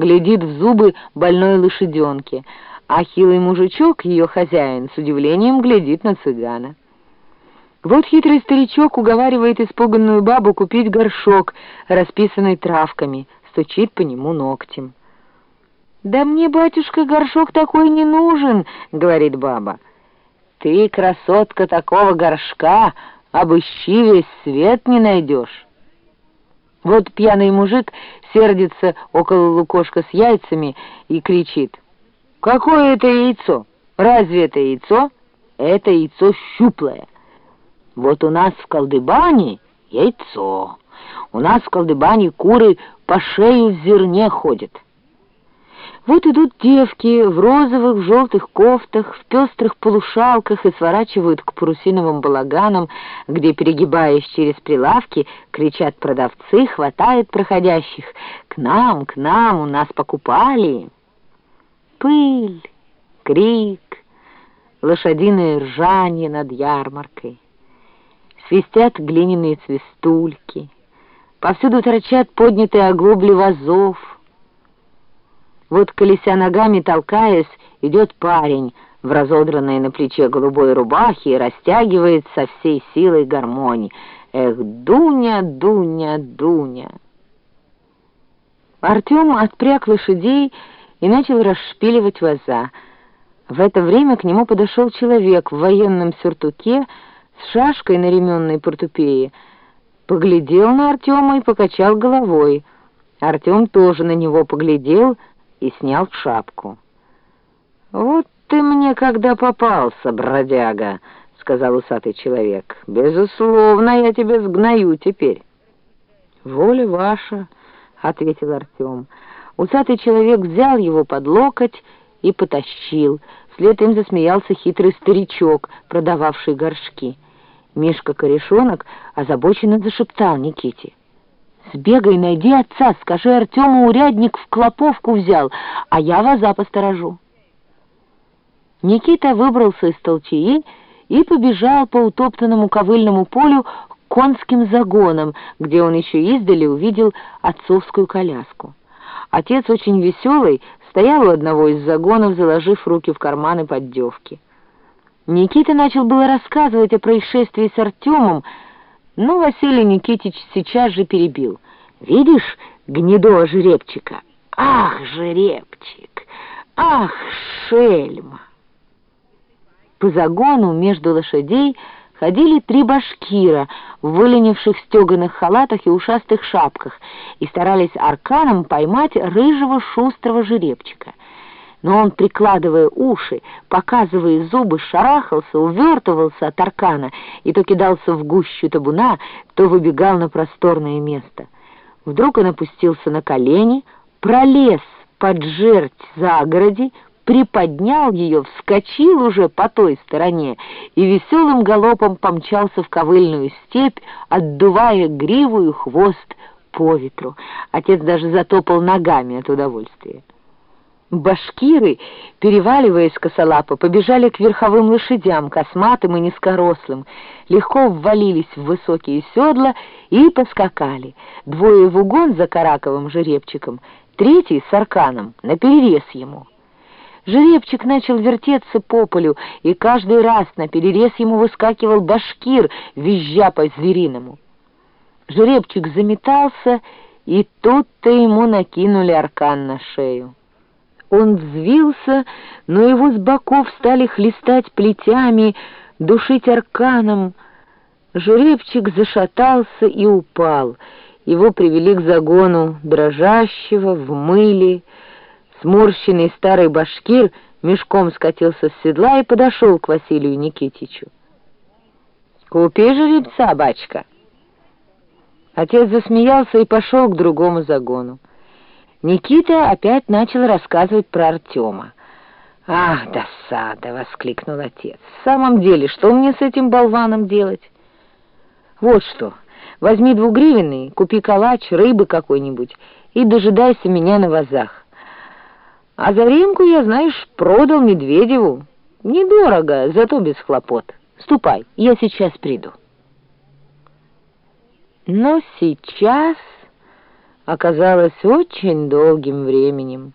глядит в зубы больной лошаденки, а хилый мужичок, ее хозяин, с удивлением глядит на цыгана. Вот хитрый старичок уговаривает испуганную бабу купить горшок, расписанный травками, стучит по нему ногтем. «Да мне, батюшка, горшок такой не нужен», — говорит баба. «Ты, красотка, такого горшка обыщи весь свет не найдешь». Вот пьяный мужик сердится около лукошка с яйцами и кричит. «Какое это яйцо? Разве это яйцо? Это яйцо щуплое. Вот у нас в колдыбане яйцо. У нас в колдыбане куры по шею в зерне ходят». Вот идут девки в розовых, в желтых кофтах, в пестрых полушалках и сворачивают к парусиновым балаганам, где, перегибаясь через прилавки, кричат продавцы, хватают проходящих. «К нам, к нам, у нас покупали!» Пыль, крик, лошадиное ржание над ярмаркой. Свистят глиняные свистульки. Повсюду торчат поднятые оглобли вазов — вот, колеся ногами, толкаясь, идет парень в разодранной на плече голубой рубахе и растягивает со всей силой гармонии. Эх, Дуня, Дуня, Дуня! Артем отпряг лошадей и начал расшпиливать ваза. В это время к нему подошел человек в военном сюртуке с шашкой на ременной портупее, поглядел на Артема и покачал головой. Артем тоже на него поглядел — и снял шапку. «Вот ты мне когда попался, бродяга!» — сказал усатый человек. «Безусловно, я тебя сгною теперь». «Воля ваша», — ответил Артем. Усатый человек взял его под локоть и потащил. Вслед им засмеялся хитрый старичок, продававший горшки. Мишка-корешонок озабоченно зашептал Никите. Сбегай, найди отца, скажи Артему, урядник в Клоповку взял, а я ваза посторожу. Никита выбрался из толчаи и побежал по утоптанному ковыльному полю к конским загонам, где он еще издали увидел отцовскую коляску. Отец, очень веселый, стоял у одного из загонов, заложив руки в карманы поддевки. Никита начал было рассказывать о происшествии с Артемом, но Василий Никитич сейчас же перебил. «Видишь гнедого жеребчика? Ах, жеребчик! Ах, шельма!» По загону между лошадей ходили три башкира в выленивших стеганых халатах и ушастых шапках и старались арканом поймать рыжего шустрого жеребчика но он, прикладывая уши, показывая зубы, шарахался, увертывался от аркана и то кидался в гущу табуна, то выбегал на просторное место. Вдруг он опустился на колени, пролез под жерть загороди, приподнял ее, вскочил уже по той стороне и веселым галопом помчался в ковыльную степь, отдувая гриву и хвост по ветру. Отец даже затопал ногами от удовольствия. Башкиры, переваливаясь косолапо, побежали к верховым лошадям, косматым и низкорослым, легко ввалились в высокие седла и поскакали. Двое в угон за Караковым жеребчиком, третий с арканом, наперерез ему. Жеребчик начал вертеться по полю, и каждый раз на перерез ему выскакивал башкир, визжа по-звериному. Жеребчик заметался, и тут-то ему накинули аркан на шею. Он взвился, но его с боков стали хлестать плетями, душить арканом. Жеребчик зашатался и упал. Его привели к загону, дрожащего, в мыле. Сморщенный старый башкир мешком скатился с седла и подошел к Василию Никитичу. «Купи жеребца, бачка!» Отец засмеялся и пошел к другому загону. Никита опять начал рассказывать про Артема. «Ах, досада!» — воскликнул отец. «В самом деле, что мне с этим болваном делать?» «Вот что, возьми двугривенный, купи калач, рыбы какой-нибудь и дожидайся меня на вазах. А за ремку я, знаешь, продал Медведеву. Недорого, зато без хлопот. Ступай, я сейчас приду». Но сейчас... оказалось очень долгим временем.